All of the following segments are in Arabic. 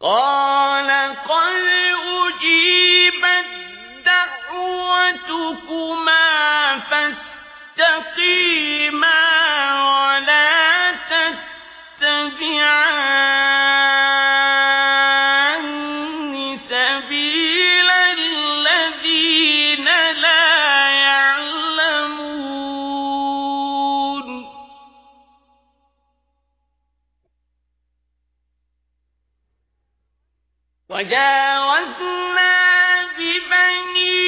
قال وجاوزنا ببني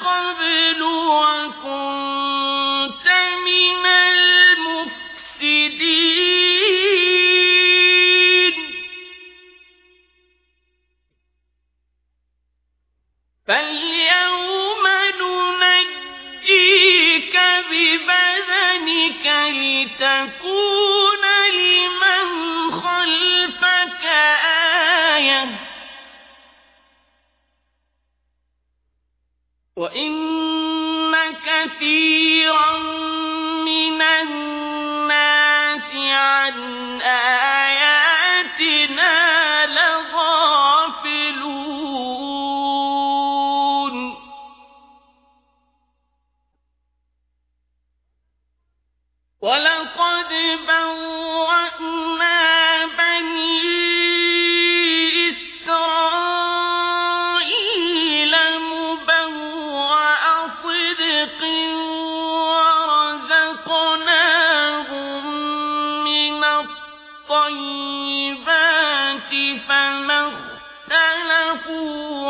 عصيت وإن كثيرا من الناس عن آياتنا لغافلون ولقد بوأنا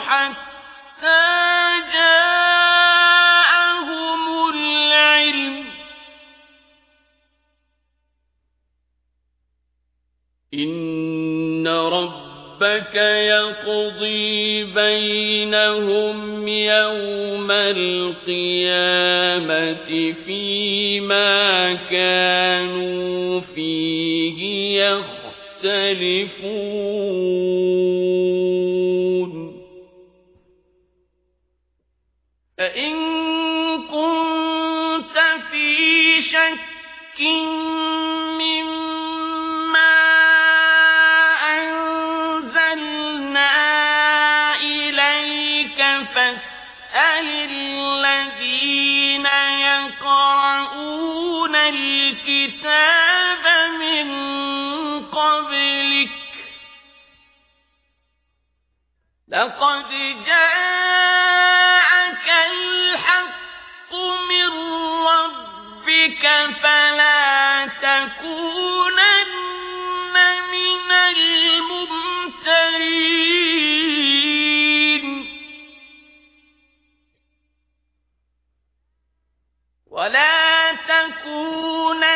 حتى جاءهم العلم. إن ربك يقضي بينهم يوم القيامة فيما كانوا فيه يختلفون. الكتاب من قبلك لقد جاءك الحق من ربك فلا تكونن من الممترين ولا تكونن